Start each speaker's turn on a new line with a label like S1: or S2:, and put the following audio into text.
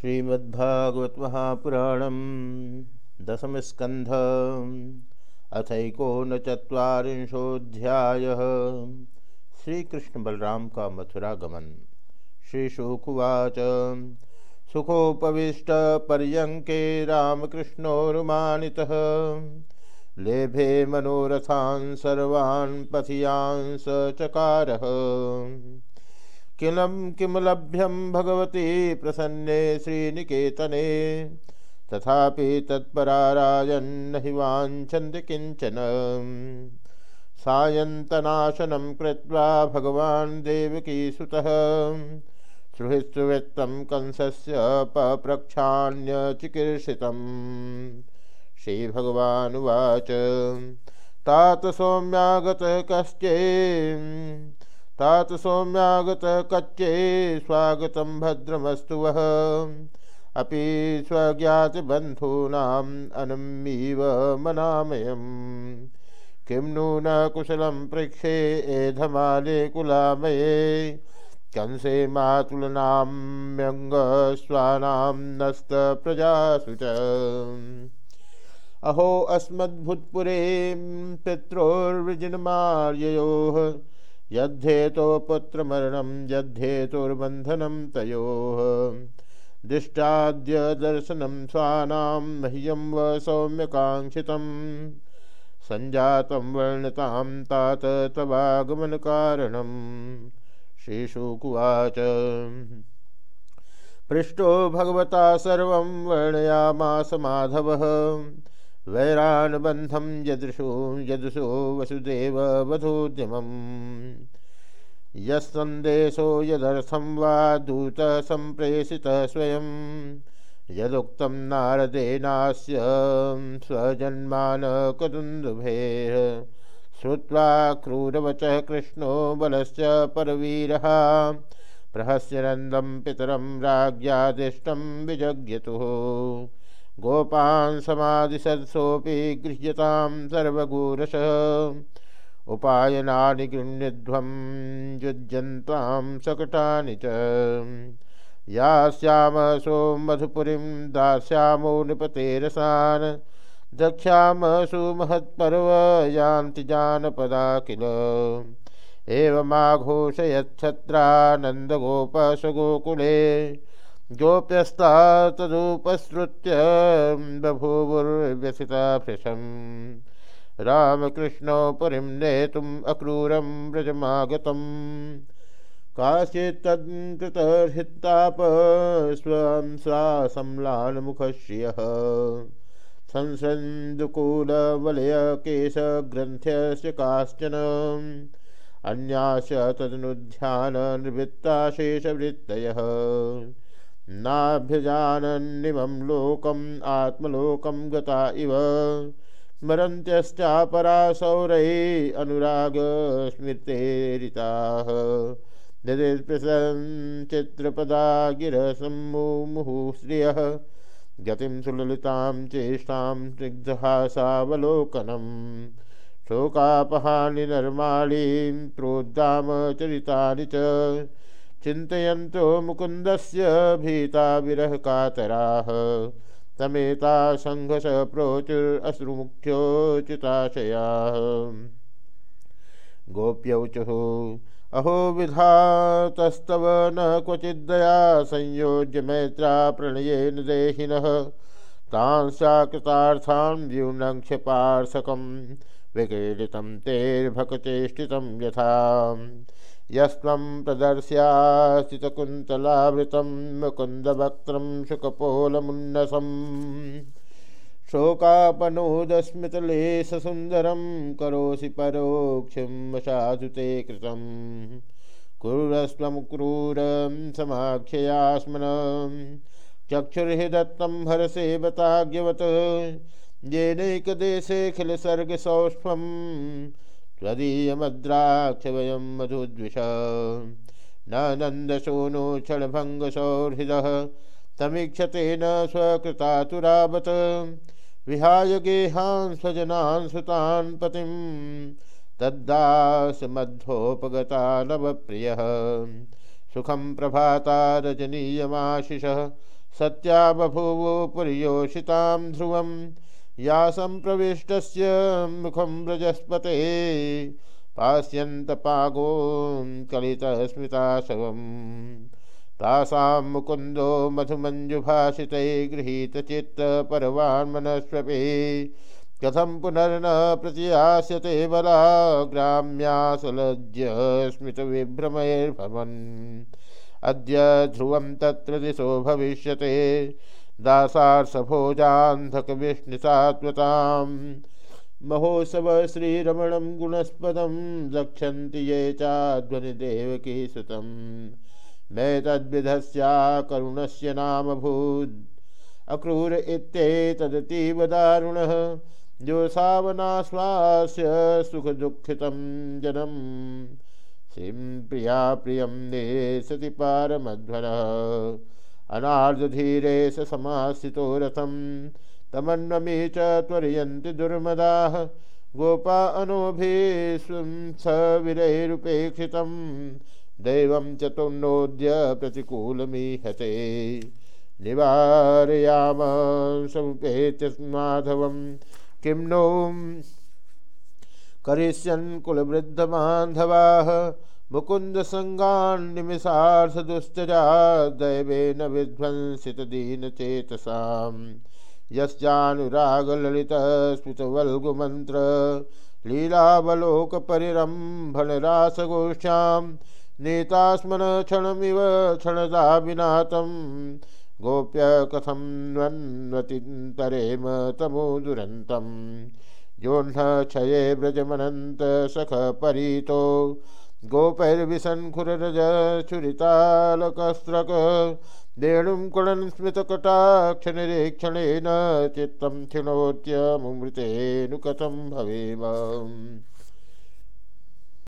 S1: श्रीमद्भागवत महापुराणम दशम स्कंध अथको चुरीशोध्याय श्री कृष्ण बलराम का मथुरा गमन श्री शुकुवाच सुखोपविष्ट पर्यंके रामकृष्णोरुमानितः लेभे मनोरथान् सर्वान् पथियान् स चकारः किम किमलभ्यं भगवती प्रसन्ने श्रीनिकेतने। तथापि तत्परारायन्न हि वाञ्छन्ति किंचन। सायन्तनाशनं कृत्वा भगवान् देवकीसुतः सुहृत्सुवृत्तं कंसस्य पप्रक्षाण्यचिकीर्षितम् श्रीभगवानुवाच। तात सौम्यागतः कश्चे तात सौम्यागत कच्चे स्वागत भद्रमस्तु वह अपि स्वज्ञातबन्धूनाम् अनमीव मनामयम्। किं नु न कुशलं पृक्षे एधमाले कुलामये। कंसे मातुलनाम्यङ्गस्वानां नस्तप्रजासु च अहो अस्मद्भूतपुरे पित्रोर्विजिनमार्ययोः यद्धेतो पुत्रमरणं तयोः। दृष्टाद्य दर्शनं स्वानां मह्यं व सौम्यकाङ्क्षितं सञ्जातं वर्णतां तात तवागमनकारणं श्रीशुकुवाच। पृष्टो भगवता सर्वं वर्णयामास माधवः। वैरानुबन्धं यदृशो यदृशो वसुदेव वधूद्यमम्। यस्सन्देशो यदर्थं वा दूतः सम्प्रेषितः स्वयं यदुक्तं नारदेनास्य स्वजन्मानकदुन्दुभेः। श्रुत्वा क्रूरवचः कृष्णो बलश्च परवीरः। प्रहस्य नन्दं पितरं राज्ञादिष्टं विजज्ञतुः। गोपान् समाधिसत्सोऽपि गृह्यतां सर्वगूरश। उपायनानि गृह्णध्वं युज्यन्तां सकटानि च। यास्यामसो मधुपुरीं, दास्यामो नृपतेरसान् द्रक्ष्यामसु महत्पर्व यान्ति जानपदा किल। एवमाघोषयच्छत्रानन्दगोपसगोकुले। गोप्यस्ता तदुपसृत्य बभूवुर्व्यथिता भृशम् रामकृष्णौ पुरीं नेतुम् अक्रूरं व्रजमागतम्। काचित्तत्कृतहृत्ताप स्वं स्वासम्लानमुखश्रियः संसन्दुकूलवलयकेशग्रन्थ्यस्य काश्चन। अन्यास्य तदनुध्याननिवृत्ताशेषवृत्तयः। नाभ्यजानन्निमं लोकम् आत्मलोकं गता इव। स्मरन्त्यश्चापरासौरैः अनुरागस्मृतेरिताः। चित्रपदा गिरसम्मुमुहुः श्रियः गतिं सुललितां चेष्टां स्निग्धहासावलोकनम् शोकापहानि नर्माणीं प्रोद्दामचरितानि च। चिन्तयन्तो मुकुन्दस्य भीता विरहकातराः तमेता सङ्घस प्रोचुरश्रुमुख्योचिताशयाः गोप्यौचुः अहो विधातस्तव न क्वचिद्दया संयोज्य मैत्रा प्रणयेन देहिनः। तांस्याकृतार्थान् व्यूनङ्क्ष्य पार्शकं विक्रीडितं तेर्भकचेष्टितं यथा। यस्त्वं प्रदर्श्यासितकुन्तलावृतं मुकुन्दवक्त्रं शुकपोलमुन्नसम्। शोकापनोदस्मितलेशसुन्दरं करोसि परोक्षं साधु ते कृतं क्रूरस्त्वं क्रूरं समाख्ययास्मनं। चक्षुर्हि हरसे बताज्ञवत् येनैकदेशेऽखिलसर्गसौष्ठम् त्वदीयमद्राक्षवयं मधुद्विष। न नन्दशोनो क्षणभङ्गसौहृदः तमीक्षते न स्वकृतातुरावत्। विहाय गेहान् स्वजनान् सुतान् पतिं तद्दासमध्वोपगता नवप्रियः सुखं प्रभाता रजनीयमाशिषः। सत्या बभूवो पुर्योषितां ध्रुवं या संप्रविष्ट मुखम सम्प्रविष्टस्य मुखं व्रजस्पते पास्यन्तपागोन् कलितस्मिताशवम् तासां मुकुन्दो मधुमञ्जुभाषितै गृहीतचित्तपरवान्मनस्वपि। कथं पुनर्न प्रतियास्यते बला ग्राम्यासलज्य स्मितविभ्रमैर्भवन् अद्य ध्रुवं तत्र दिशो भविष्यते। दासार्थभोजान्धकविष्णुसात्वताम् महोत्सव श्रीरमणं गुणस्पदं रक्षन्ति ये चाध्वनिदेवकी सुतम् मैं करुणस्य नाम भूत् अक्रूर इत्येतदतीव दारुणः जो सावनाश्वास्य सुखदुःखितं जनम्। श्रीं प्रिया प्रियं नेसति पारमध्वनः। अनार्धधीरे स समाश्रितो रथं तमन्वमी च दुर्मदाः। गोपा अनोभिस्वं स विरैरुपेक्षितं दैवं चतुर्नोद्य प्रतिकूलमीहते निवारयाम समुपेत्य माधवं किं नो? करिष्यन् कुलवृद्धबान्धवाः। मुकुन्दसङ्गान्निमिषार्थदुस्तजा दैवेन विध्वंसितदीनचेतसां यस्यानुरागललितस्मितवल्गुमन्त्र लीलावलोकपरिरम्भणरासगोष्ठ्यां नीतास्मन क्षणमिव क्षणदा विनातं गोप्य कथं न्वन्वतिन्तरेम तमो दुरन्तम् योह्न क्षये व्रजमनन्त सख परीतो। गोपैर्विसन्खुररजचुरितालकस्त्रक वेणुं कुणन् स्मृतकटाक्षनिरीक्षणेन चित्तं क्षिणोत्यमुमृतेनु कथं भवेम।